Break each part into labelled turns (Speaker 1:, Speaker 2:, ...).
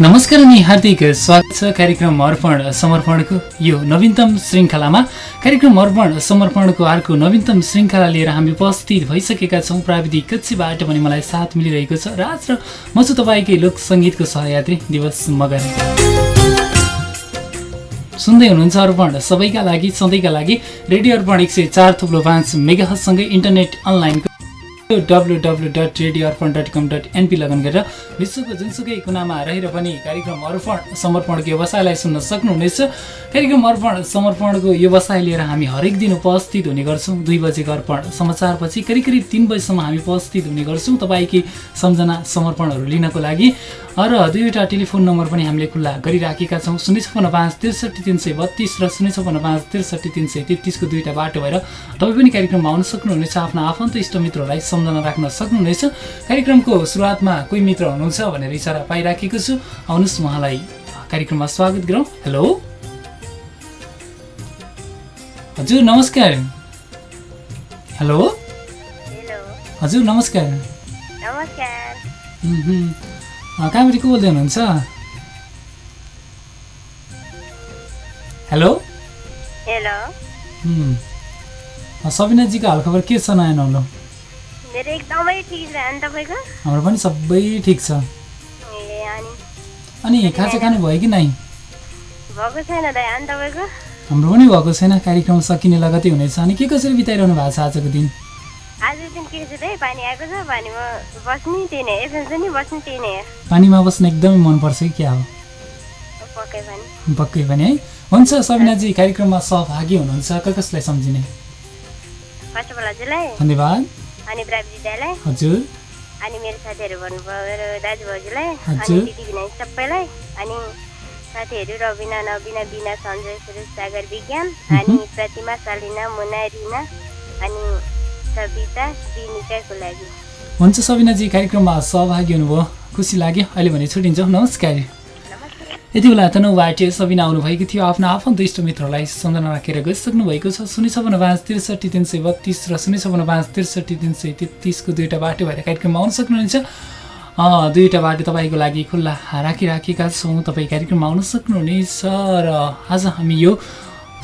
Speaker 1: नमस्कार अनि हार्दिक स्वागत छ कार्यक्रम अर्पण समर्पणको यो नवीनतम श्रृङ्खलामा। कार्यक्रम अर्पण समर्पणको अर्को नवीनतम श्रृङ्खला लिएर हामी उपस्थित भइसकेका छौँ प्राविधिक कक्षीबाट पनि मलाई साथ मिलिरहेको छ राज र म छु तपाईँकै लोक सङ्गीतको सहयात्री दिवस मगर। सुन्दै हुनुहुन्छ अर्पण सबैका लागि सधैँका लागि रेडियो अर्पण एक सय चार थुप्रो पाँच मेगासँगै इन्टरनेट अनलाइनको W dot radio Arpan dot com dot NP लगन गरेर विश्वको जुनसुकै कुनामा रहेर पनि कार्यक्रम अर्पण समर्पणको व्यवसायलाई सुन्न सक्नुहुनेछ। कार्यक्रम अर्पण समर्पणको व्यवसाय लिएर हामी हरेक दिन उपस्थित हुने गर्छौँ। दुई बजेको अर्पण समाचारपछि करिब करिब तिन बजीसम्म हामी उपस्थित हुने गर्छौँ। तपाईँकै सम्झना समर्पणहरू लिनको लागि र दुईवटा टेलिफोन नम्बर पनि हामीले खुल्ला गरिराखेका छौँ। शून्य छपन्न पाँच त्रिसठी तिन सय बत्तिस र शून्य छपन्न पाँच त्रिसठी तिन सय तेत्तिसको दुईवटा बाटो भएर तपाईँ पनि कार्यक्रममा आउन सक्नुहुनेछ। आफ्ना आफन्त इष्टमित्रहरूलाई सम्झना राख्न सक्नुहुनेछ। कार्यक्रमको सुरुवातमा कोही मित्र हुनुहुन्छ भनेर इसारा पाइराखेको छु। आउनुहोस् उहाँलाई कार्यक्रममा स्वागत गरौँ। हेलो। हजुर नमस्कार। हेलो। हजुर नमस्कार। कहाँबाट को बोल्दै हुनुहुन्छ? हेलो।
Speaker 2: हेलो।
Speaker 1: सबिनाजीको हालखबर के छ नयाँ नौलो?
Speaker 2: एकदमै ठिक छ। अनि तपाईँको?
Speaker 1: हाम्रो पनि सबै ठिक छ।
Speaker 2: अनि?
Speaker 1: खाजा खानु भयो कि नै
Speaker 2: भएको छैन दाइ। अनि तपाईँको?
Speaker 1: हाम्रो पनि भएको छैन। कार्यक्रम सकिने लगतै हुनेछ। अनि के कसरी बिताइरहनु भएको छ आजको दिन?
Speaker 2: आज दिन के छ दाइ? पानी आएको छ। पानीमा बस्ने त्यही नै। एफएम पनि बस्ने त्यही नै हो।
Speaker 1: पानीमा बस्न एकदमै मनपर्छ कि क्या हो?
Speaker 2: पक्कै पनि।
Speaker 1: पक्कै पनि है। हुन्छ सबिनाजी कार्यक्रममा सहभागी हुनुहुन्छ। कसलाई सम्झिने? धन्यवाद।
Speaker 2: अनि प्राविधिक
Speaker 1: हजुर।
Speaker 2: अनि मेरो साथीहरू भन्नुभयो मेरो दाजुभाउजूलाई। अनि
Speaker 1: हजुर।
Speaker 2: दिदी बिना सबैलाई। अनि साथीहरू रविना नबिना बिना सञ्जय सुरेश सागर विज्ञान। अनि प्रतिमा सालिना मुना रिना। अनि सविता विनिकाको लागि।
Speaker 1: हुन्छ सबिनाजी कार्यक्रममा सहभागी हुनुभयो। खुसी लाग्यो। अहिले भने छुट्टिन्छौँ। नमस्कार। यति बेला तनहुबाट सबिना आउनुभएको थियो आफ्नो आफन्त इष्टमित्रलाई सम्झना राखेर गइसक्नु भएको छ। शून्य छपन्न पाँच त्रिसठी तिन सय बत्तिस र शून्य छपन्न पाँच त्रिसठी तिन सय तेत्तिसको दुईवटा बाटो भएर कार्यक्रममा आउन सक्नुहुन्छ। दुईवटा बाटो तपाईँको लागि खुल्ला राखिराखेका छौँ। तपाईँ कार्यक्रममा आउन सक्नुहुनेछ र आज हामी यो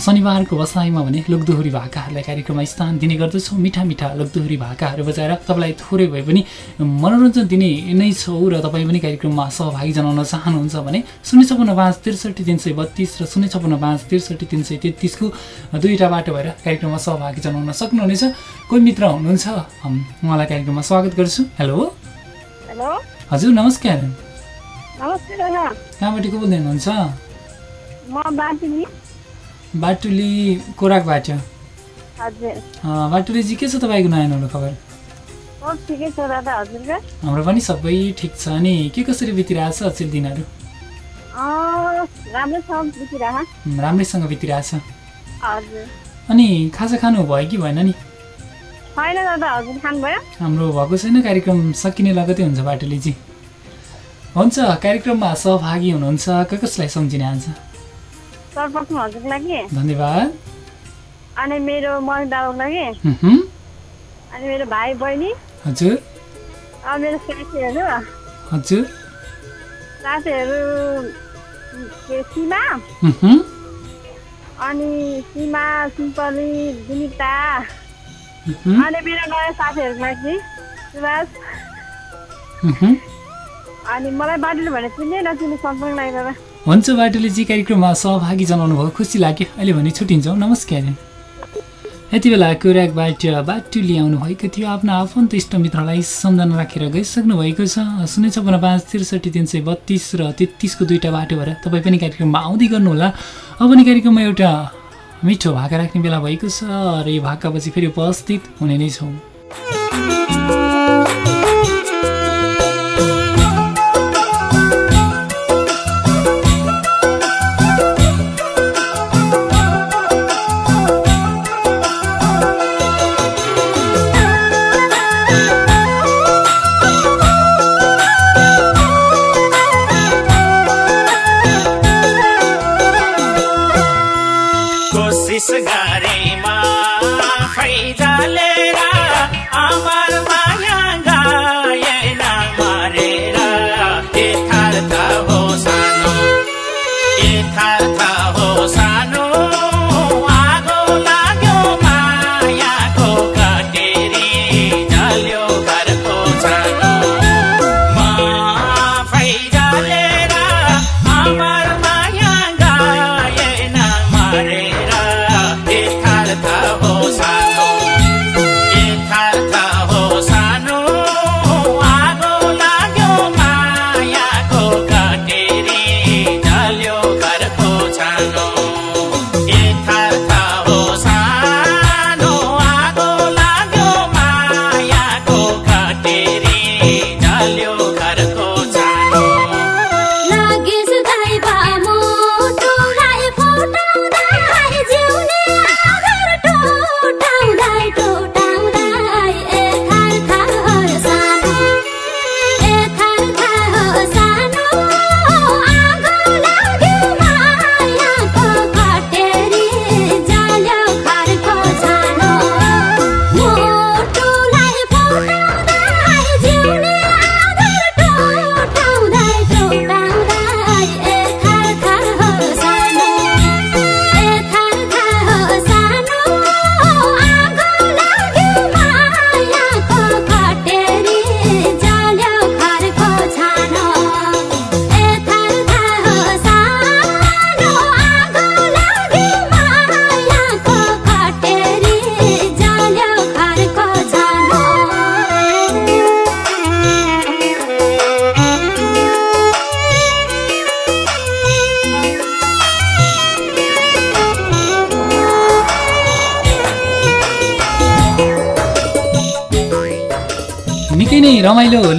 Speaker 1: शनिबारको बसाइमा भने लोकदोहोरी भाकाहरूलाई कार्यक्रममा स्थान दिने गर्दछौँ। मिठा मिठा लोकदोहोरी भाकाहरू बजाएर तपाईँलाई थोरै भए पनि मनोरञ्जन दिने नै छौँ र तपाईँ पनि कार्यक्रममा सहभागी जनाउन चाहनुहुन्छ भने शून्य छपन्न पाँच त्रिसठी तिन सय बत्तिस र शून्य छपन्न पाँच त्रिसठी तिन सय तेत्तिसको दुईवटा बाटो भएर कार्यक्रममा सहभागी जनाउन सक्नुहुनेछ। कोही मित्र हुनुहुन्छ? उहाँलाई कार्यक्रममा स्वागत गर्छु। हेलो?
Speaker 2: हेलो?
Speaker 1: हजुर नमस्कार। कहाँबाट को बोल्दै हुनुहुन्छ? बाटुली कोराकबाट। बाटुलीजी के छ तपाईँको नयाँ नौलो खबर? हाम्रो पनि सबै ठिक छ अनि के कसरी बितिरहेछ अचेल दिनहरू? राम्रैसँग बितिरहेछ अनि खाजा खानु भयो कि भएन नि? हाम्रो भएको छैन कार्यक्रम सकिने लगतै हुन्छ बाटुलीजी। हुन्छ कार्यक्रममा सहभागी हुनुहुन्छ। कसलाई सम्झिने आज?
Speaker 2: सर्वप्रथम हजुरको लागि।
Speaker 1: धन्यवाद।
Speaker 2: अनि मेरो मम्मी बाबाको लागि। अनि मेरो भाइ बहिनी।
Speaker 1: हजुर।
Speaker 2: अनि मेरो साथीहरू।
Speaker 1: हजुर।
Speaker 2: साथीहरू सीमा? अनि सीमा सिम्पली विनिता। अनि मेरो नयाँ साथीहरूको लागि सुभाष। अनि मलाई बाटोले भने चिन्ने नचिन्ने सम्पूर्ण लागि
Speaker 1: हुन्छ बाटुलीजी कार्यक्रममा सहभागी जनाउनु भयो खुसी लाग्यो। अहिले भने छुट्टिन्छौँ नमस्कार। यति बेला कुराकबाट बाटुली आउनुभएको थियो। आफ्नो आफन्त इष्टमित्रलाई सम्झना राखेर गइसक्नु भएको छ। शून्य छपन्न पाँच त्रिसठी तिन सय बत्तिस र तेत्तिसको दुईवटा बाटो भएर तपाईँ पनि कार्यक्रममा आउँदै गर्नुहोला। अब पनि कार्यक्रममा एउटा मिठो भाका राख्ने बेला भएको छ र यो भाकापछि फेरि उपस्थित हुने नै छौँ।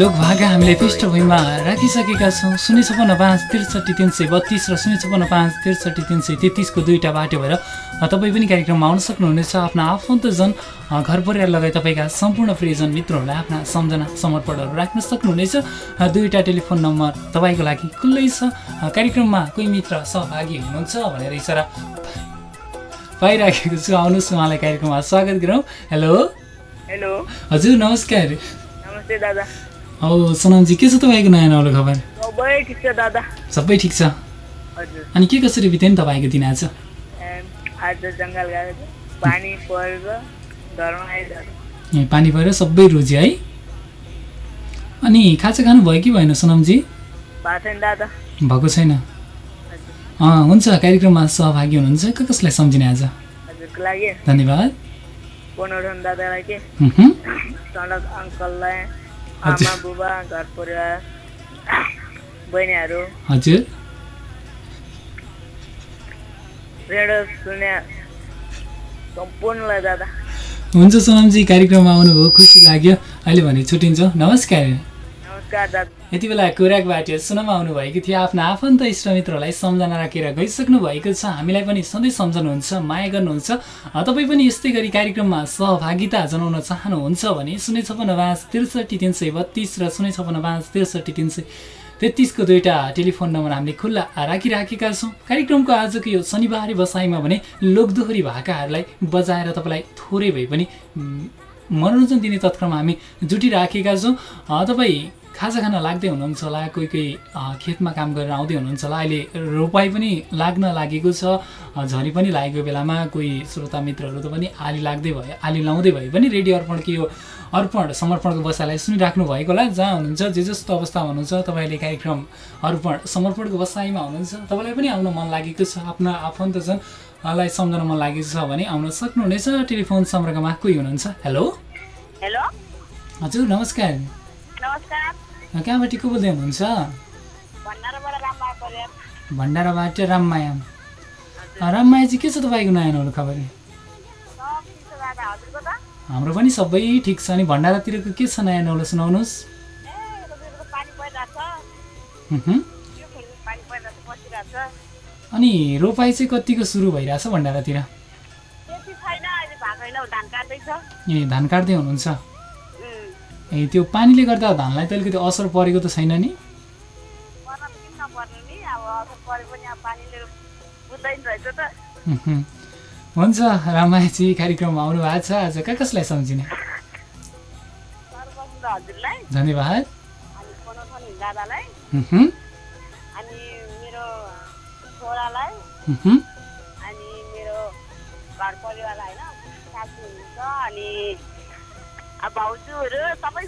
Speaker 1: रमाइलो लोकभाका हामीले पृष्ठभूमिमा राखिसकेका छौँ। शून्य छपन्न पाँच त्रिसठी तिन सय बत्तिस र शून्य छपन्न पाँच त्रिसठी तिन सय तेत्तिसको दुईवटा बाटो भएर तपाईँ पनि कार्यक्रममा आउन सक्नुहुनेछ। आफ्ना आफन्तजन घर परिवार लगायत तपाईँका सम्पूर्ण प्रियजन मित्रहरूलाई आफ्ना सम्झना समर्पणहरू राख्न सक्नुहुनेछ। दुईवटा टेलिफोन नम्बर तपाईँको लागि खुल्लै छ। कार्यक्रममा कोही मित्र सहभागी हुनुहुन्छ भनेर इसारा पाइराखेको छु। आउनुहोस् उहाँलाई कार्यक्रममा स्वागत गरौँ। हेलो।
Speaker 3: हेलो।
Speaker 1: हजुर नमस्कार।
Speaker 3: नमस्ते दादा।
Speaker 1: औ सोनामजी के छ तपाईँको नयाँ नौलो खबर
Speaker 3: सबै ठिक छ दादा।
Speaker 1: सबै ठिक छ?
Speaker 3: हजुर।
Speaker 1: अनि के कसरी बित्यो नि तपाईँको दिन आज?
Speaker 3: पानी परेर घरमा आइरहेको
Speaker 1: ए, पानी परेर सबै रोज्यो है? अनि खाजा खानुभयो कि भएन सोनामजी?
Speaker 3: भएको छैन
Speaker 1: हुन्छ कार्यक्रममा सहभागी हुनुहुन्छ। क कसलाई सम्झिने आज? धन्यवाद।
Speaker 3: आमा बुबा घर परिवार बहिनीहरू।
Speaker 1: हजुर।
Speaker 3: रेडियो सुने सम्पूर्णलाई दादा
Speaker 1: हुन्छ सोनामजी कार्यक्रममा आउनुभयो खुसी लाग्यो। अहिले भने छुट्टिन्छौँ। नमस्कार। यति बेला कोराकबाट सुनमा आउनुभएको थियो। आफ्ना आफन्त इष्टमित्रहरूलाई सम्झना राखेर गइसक्नु भएको छ। हामीलाई पनि सधैँ सम्झनुहुन्छ माया गर्नुहुन्छ। तपाईँ पनि यस्तै गरी कार्यक्रममा सहभागिता जनाउन चाहनुहुन्छ भने शून्य छपन्न पाँच त्रिसठी तिन सय बत्तिस र शून्य छपन्न पाँच त्रिसठी तिन सय तेत्तिसको दुईवटा टेलिफोन नम्बर हामीले खुल्ला राखिराखेका छौँ। कार्यक्रमको आजको यो शनिबारे बसाइमा भने लोकदोहोरी भाकाहरूलाई बजाएर तपाईँलाई थोरै भए पनि मनोरञ्जन दिने तत्कालमा हामी जुटिराखेका छौँ। तपाईँ खाजा खान लाग्दै हुनुहुन्छ होला कोही कोही खेतमा काम गरेर आउँदै हुनुहुन्छ होला। अहिले रोपाइ पनि लाग्न लागेको छ झरी पनि लागेको बेलामा कोही श्रोता मित्रहरू त पनि आली लाग्दै भयो आली लाउँदै भयो पनि रेडियो अर्पणको यो अर्पण समर्पणको बसाइलाई सुनिराख्नु भएको होला। जहाँ हुनुहुन्छ जे जस्तो अवस्थामा हुनुहुन्छ तपाईँले कार्यक्रम अर्पण समर्पणको बसाइमा हुनुहुन्छ। तपाईँलाई पनि आउन मन लागेको छ आफ्ना आफन्तजनलाई सम्झन मन लागेको छ भने आउन सक्नुहुनेछ। टेलिफोन सम्पर्कमा कोही हुनुहुन्छ? हेलो
Speaker 2: हेलो
Speaker 1: हजुर नमस्कार।
Speaker 2: नमस्कार।
Speaker 1: कहाँबाट को बोल्दै हुनुहुन्छ?
Speaker 2: भण्डाराबाट
Speaker 1: भण्डाराबाट राममाया राममायाजी के छ तपाईँको नयाँ नौलो खबर? हाम्रो पनि सबै ठिक छ। अनि भण्डारातिरको के छ नयाँ नौलो सुनाउनुहोस्। अनि रोपाइ चाहिँ कतिको सुरु भइरहेछ भण्डारातिर? ए धान काट्दै हुनुहुन्छ। ए त्यो पानीले गर्दा धानलाई त अलिकति असर परेको त छैन नि। हुन्छ रामायजी कार्यक्रममा आउनु भएको छ। आज कहाँ कसलाई सम्झिने? धन्यवाद।
Speaker 2: अनि मेरो छोरालाई। अनि मेरो घर परिवारलाई होइन सासू हुनुहुन्छ अनि अब भाउजूहरू सबै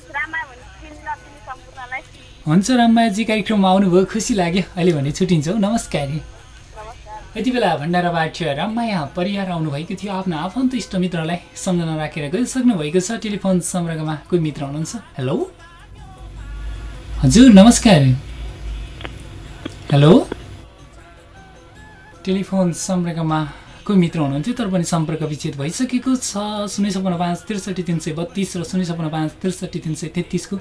Speaker 2: सम्पूर्णलाई।
Speaker 1: हुन्छ राममायाजी कार्यक्रममा आउनुभयो। खुसी लाग्यो। अहिले भने छुट्टिन्छौँ नमस्कार।
Speaker 2: नमस्कार।
Speaker 1: यति बेला भण्डाराबाट राममाया परिवार आउनुभएको थियो। आफ्नो आफन्त इष्टमित्रलाई सम्झना राखेर गइसक्नु भएको छ। टेलिफोन सम्पर्कमा कोही मित्र हुनुहुन्छ? हेलो? हजुर नमस्कार। हेलो? टेलिफोन सम्पर्कमा कोही मित्र हुनुहुन्थ्यो तर पनि सम्पर्क विच्छेद भइसकेको छ। शून्य छपन्न पाँच त्रिसठी तिन सय बत्तिस र शून्य छपन्न पाँच त्रिसठी तिन सय तेत्तिसको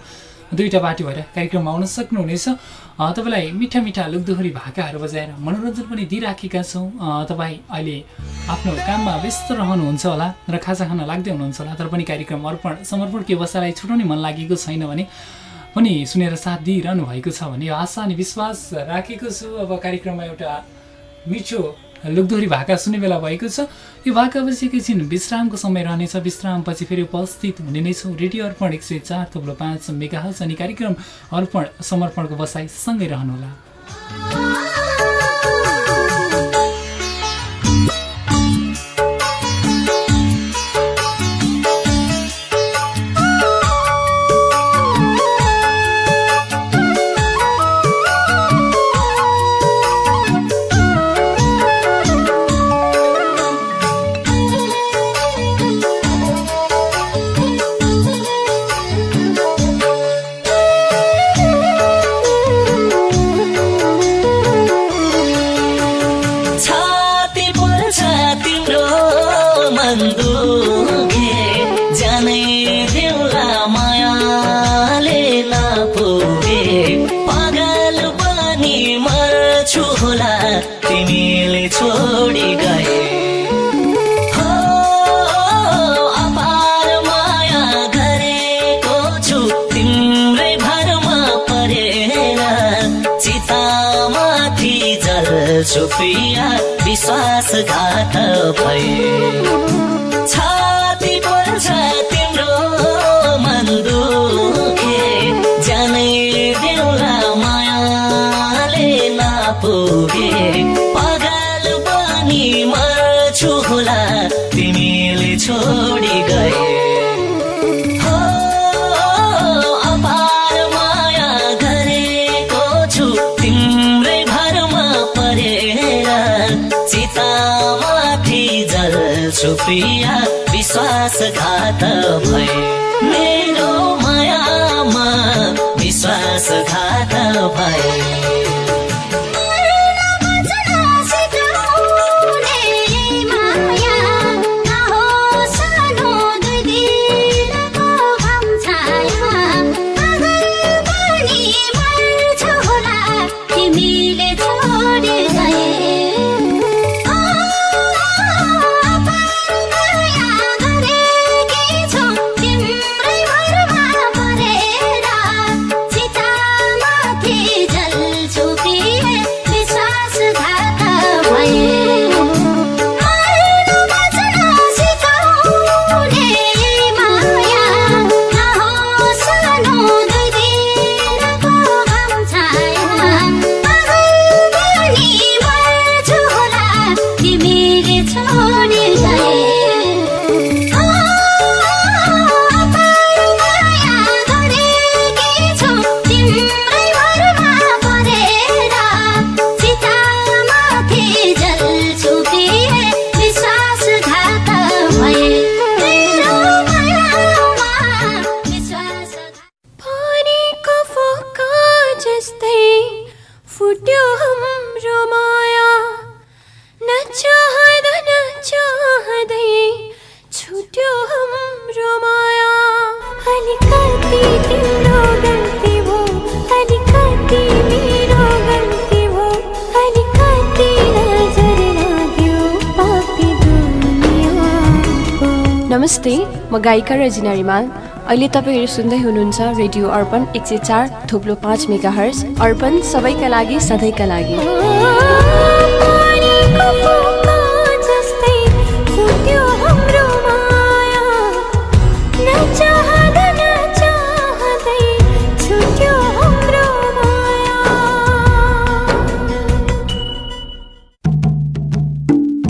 Speaker 1: दुईवटा बाटो भएर कार्यक्रममा आउन सक्नुहुनेछ। तपाईँलाई मिठा मिठा लुकदोहोरी भाकाहरू बजाएर मनोरञ्जन पनि दिइराखेका छौँ। तपाईँ अहिले आफ्नो काममा व्यस्त रहनुहुन्छ होला र खाजा खान लाग्दै हुनुहुन्छ होला तर पनि कार्यक्रम अर्पण समर्पण के बसालाई छुटाउने मन लागेको छैन भने पनि सुनेर साथ दिइरहनु भएको छ भने आशा अनि विश्वास राखेको छु। अब कार्यक्रममा एउटा मिठो लुकदोरी भाका सुन्ने बेला भएको छ। यो भाकापछि एकैछिन विश्रामको समय रहनेछ। विश्रामपछि फेरि उपस्थित हुने नै छौँ। रेडियो अर्पण एक सय चार थुप्रो पाँच मेगा अनि कार्यक्रम अर्पण समर्पणको बसाइ सँगै रहनुहोला।
Speaker 4: विश्वासघात प्रिया विश्वासघात भए। मेरो मायामा विश्वासघात भए।
Speaker 5: नमस्ते म गायिका रजिना रिमाल। अहिले तपाईँहरू सुन्दै हुनुहुन्छ रेडियो अर्पण एक सय चार थोप्लो पाँच मेगा हर्स अर्पण सबैका लागि सधैँका लागि।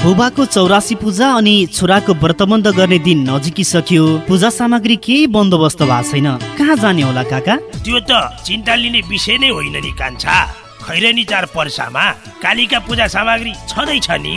Speaker 6: बुबाको चौरासी पूजा अनि छोराको व्रतबन्ध गर्ने दिन नजिकिसक्यो पूजा सामग्री केही बन्दोबस्त भएको छैन। कहाँ जाने होला काका?
Speaker 7: त्यो त चिन्ता लिने विषय नै होइन नि कान्छा। खैरनी चार पर्सामा कालिका पूजा सामग्री छँदैछ नि।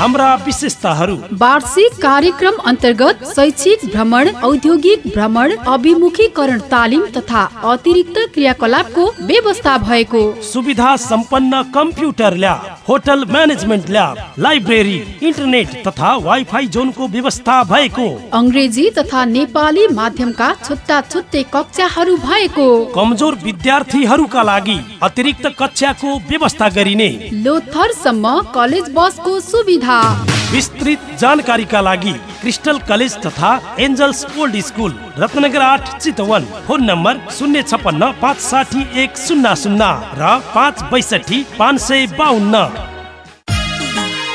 Speaker 7: हाम्रा विशेषताहरू।
Speaker 8: वार्षिक कार्यक्रम अन्तर्गत शैक्षिक भ्रमण औद्योगिक भ्रमण अभिमुखीकरण तालिम तथा अतिरिक्त क्रियाकलापको व्यवस्था भएको।
Speaker 7: सुविधा सम्पन्न computer lab hotel management lab library internet तथा वाइफाई जोनको व्यवस्था भएको।
Speaker 8: अङ्ग्रेजी तथा नेपाली माध्यमका छुट्टा छुट्टै कक्षाहरू भएको।
Speaker 7: कमजोर विद्यार्थीहरूका लागि अतिरिक्त कक्षाको व्यवस्था गरिने।
Speaker 8: लोथरसम्म कलेज बसको सुविधा
Speaker 7: विस्तृत जानकारीका लागि क्रिस्टल कलेज तथा एन्जल्स ओल्ड स्कुल रत्नगर आठ चितवन। फोन नम्बर शून्य छपन्न पाँच साठी एक शून्य शून्य र पाँच बैसठी पाँच सय बाहन्न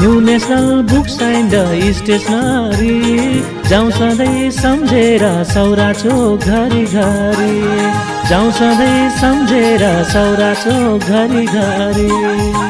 Speaker 9: New National Books and Stationery जाउँ सधैँ सम्झेर सौरा चोक घरि घरि। जाउँ सधैँ सम्झेर सौरा चोक घरि घरि।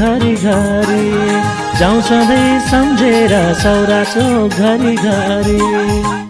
Speaker 9: घरि घरि जाउँ सधैँ सम्झेर सौरा चोक घरि घरि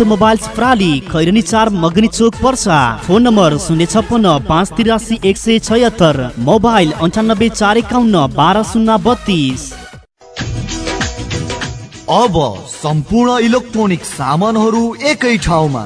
Speaker 6: अटोमोबाइल्स प्राली खैरनी चार मगनी चोक पर्सा। फोन नम्बर शून्य छप्पन्न पाँच तिरासी एक सय छयत्तर। मोबाइल अन्ठानब्बे चार एकाउन्न बाह्र शून्य बत्तिस।
Speaker 10: अब सम्पूर्ण इलेक्ट्रोनिक सामानहरू एकै ठाउँमा।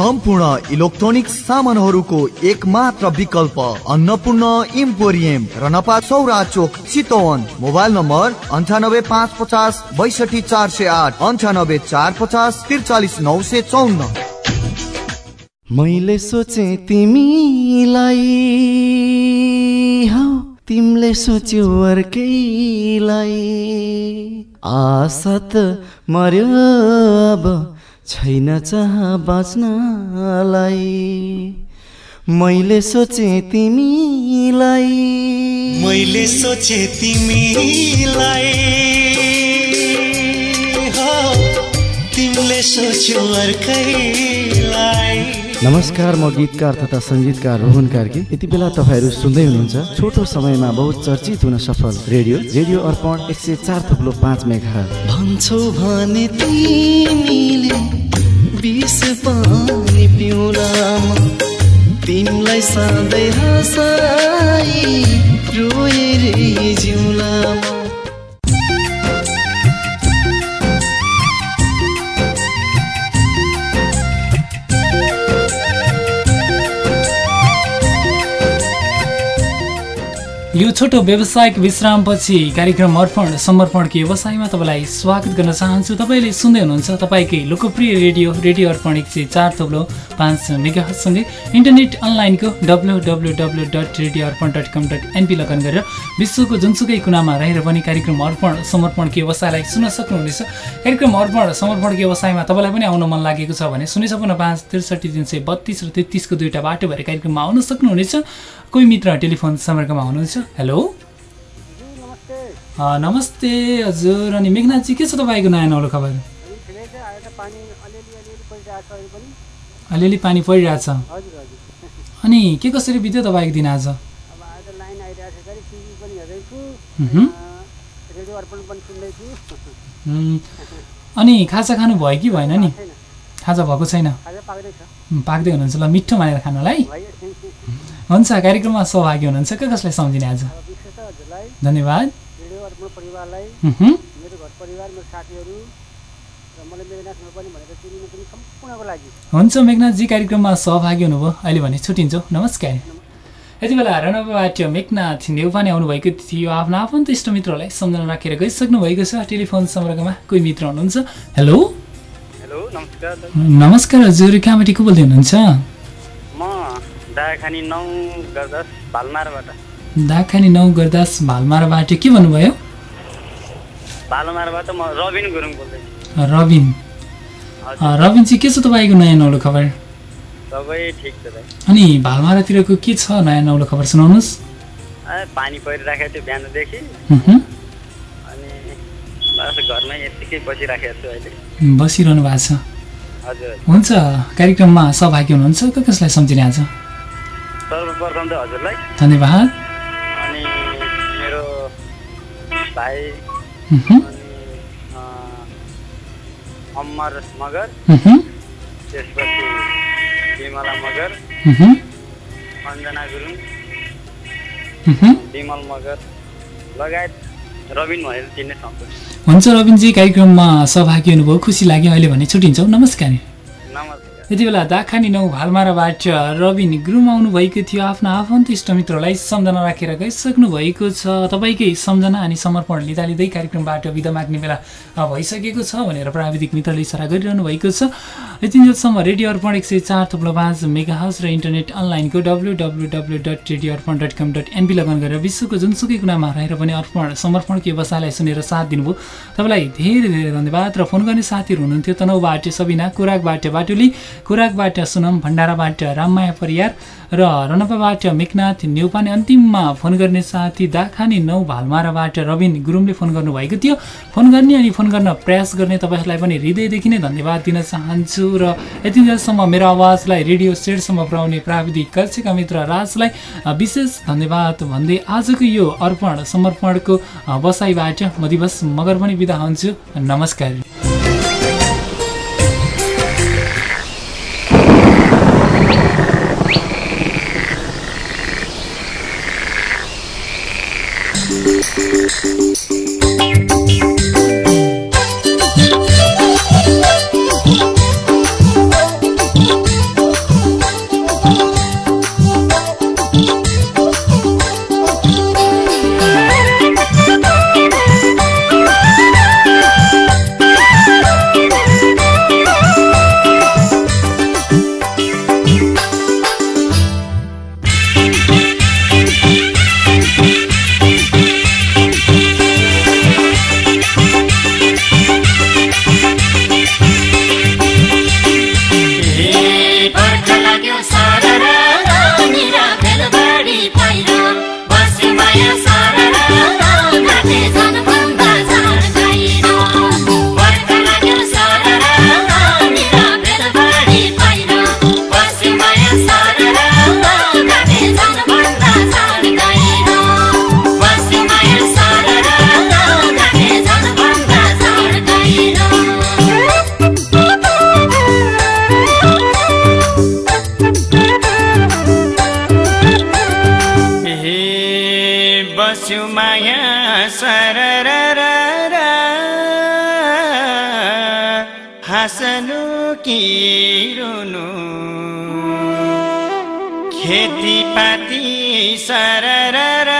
Speaker 10: सम्पूर्ण इलेक्ट्रोनिक सामानहरूको एक मात्र विकल्प अन्नपूर्ण इम्पोरियम रनपा चौरा चोक चितवन। मोबाइल नम्बर अन्ठानब्बे पाँच पचास बैसठी चार सय आठ अन्ठानब्बे चार पचास त्रिचालिस नौ सय चौन्न।
Speaker 11: मैले सोचे तिमीलाई तिमीले सोच्यौ अर्कैलाई। त मर्यो छैन चाह बाँच्नलाई। मैले सोचे तिमीलाई।
Speaker 12: मैले सोचे तिमीलाई। तिमीले सोच्यौ अर्कैलाई।
Speaker 11: नमस्कार म गीतकार तथा सङ्गीतकार रोहन कार्की। यति बेला तपाईँहरू सुन्दै हुनुहुन्छ छोटो समयमा बहुत चर्चित हुन सफल रेडियो रेडियो अर्पण एक सय चार थुप्लो पाँच मेघा भन्छौ भने सधैँ हँसाई
Speaker 12: जिउला
Speaker 1: यो छोटो व्यावसायिक विश्रामपछि कार्यक्रम अर्पण समर्पणको व्यवसायमा तपाईँलाई स्वागत गर्न चाहन्छु। तपाईँले सुन्दै हुनुहुन्छ तपाईँकै लोकप्रिय रेडियो रेडियो अर्पण एक सय चार तब्लो पाँच मेगासँगै इन्टरनेट अनलाइनको W W W dot radio Arpan dot com dot NP login गरेर विश्वको जुनसुकै कुनामा रहेर पनि कार्यक्रम अर्पण समर्पणको व्यवसायलाई सुन्न सक्नुहुनेछ कार्यक्रम अर्पण समर्पणको व्यवसायमा तपाईँलाई पनि आउन मन लागेको छ भने शून्य छपन्न पाँच त्रिसठी तिन सय बत्तिस र तेत्तिसको दुईवटा बाटो भएर कार्यक्रममा आउन सक्नुहुनेछ। कोही मित्र टेलिफोन सम्पर्कमा हुनुहुन्छ? हेलो नमस्ते हजुर। अनि मेघनाथजी के छ तपाईँको नयाँ नौलो खबर? अलिअलि पानी परिरहेछ। अनि के कसरी बित्यो तपाईँको दिन आज? अनि खाजा खानु भयो कि भएन नि? खाजा भएको छैन? पाक्दै हुनुहुन्छ ल मिठो मानेर खानुलाई हुन्छ कार्यक्रममा सहभागी हुनुहुन्छ के कसलाई सम्झिने आज? धन्यवाद। हुन्छ मेघनाथजी कार्यक्रममा सहभागी हुनुभयो। अहिले भने छुट्टिन्छौँ नमस्कार। यति बेला रणबाट मेघनाथ नेउपाने आउनुभएको थियो आफ्नो आफन्त इष्टमित्रहरूलाई सम्झना राखेर गइसक्नु भएको छ टेलिफोन सम्पर्कमा। कोही मित्र हुनुहुन्छ? हेलो।
Speaker 13: हेलो नमस्कार।
Speaker 1: नमस्कार हजुर। कहाँबाट को बोल्दै हुनुहुन्छ?
Speaker 13: दाखानी नौ गर्दा भालमारबाट।
Speaker 1: दाखानी नौ गर्दास भालमाराबाट के भन्नुभयो?
Speaker 13: भालमारबाट म रबिन गुरुङ बोल्दैछु
Speaker 1: रबिन। अँ, रबिनजी के छ तपाईँको नयाँ नौलो खबर?
Speaker 13: सबै ठिक छ
Speaker 1: अनि भालमारातिरको के छ नयाँ नौलो खबर सुनाउनुहोस्।
Speaker 13: पानी परिराखेको थियो बिहानदेखि। अनि बस घरमै यत्तिकै बसिराखेको छु अहिले।
Speaker 1: बसिरहनु भएको छ।
Speaker 13: हजुर।
Speaker 1: हुन्छ कार्यक्रममा सहभागी हुनुहुन्छ। कसलाई सम्झिने आज?
Speaker 13: सर्वप्रथम त हजुरलाई।
Speaker 1: धन्यवाद।
Speaker 13: अनि मेरो भाइ अमर मगर त्यसपछि विमला मगर अञ्जना गुरुङ। विमल मगर लगायत रबिन भनेर चिन्ने सम्पूर्ण।
Speaker 1: हुन्छ रविनजी कार्यक्रममा सहभागी हुनुभयो खुसी लाग्यो अहिले भने छुट्टिन्छौँ नमस्कार।
Speaker 13: नमस्कार।
Speaker 1: यति बेला दाखानी नौ भालमाराबाट रविन गुरुङ आउनुभएको थियो आफ्ना आफन्त इष्टमित्रलाई सम्झना राखेर गइसक्नु भएको छ। तपाईँकै सम्झना अनि समर्पण लिँदा लिँदै कार्यक्रमबाट बिदा माग्ने बेला भइसकेको छ भनेर प्राविधिक मित्रले इसारा गरिरहनु भएको छ। यतिन्जेलसम्म रेडियो अर्पण एक सय चार थुप्रो पाँच मेगाहज र इन्टरनेट अनलाइनको W W W dot radio Arpan dot com dot NP login गरेर विश्वको जुनसुकै कुनामा रहेर पनि अर्पण समर्पणको व्यवसायलाई सुनेर साथ दिनुभयो। तपाईँलाई धेरै धेरै धन्यवाद र फोन गर्ने साथीहरू हुनुहुन्थ्यो तनहुबाट सबिना कुराकबाट बाटुली कुराकबाट सुनम भण्डाराबाट राममाया परियार र रनपाबाट मेघनाथ नेउपाने अन्तिममा फोन गर्ने साथी दाखानी नौ भालमाराबाट रविन गुरुङले फोन गर्नुभएको थियो। फोन गर्ने अनि फोन गर्न प्रयास गर्ने तपाईँहरूलाई पनि हृदयदेखि नै धन्यवाद दिन चाहन्छु र यतिन्जेलसम्म मेरो आवाजलाई रेडियो सेटसम्म पुर्याउने प्राविधिक कक्षका मित्र राजलाई विशेष धन्यवाद भन्दै आजको यो अर्पण समर्पणको बसाइबाट म दिवस मगर पनि बिदा हुन्छु। नमस्कार।
Speaker 14: हाँसनु कि रुनु खेतीपाती सररररर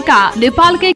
Speaker 15: भएका नेपालकै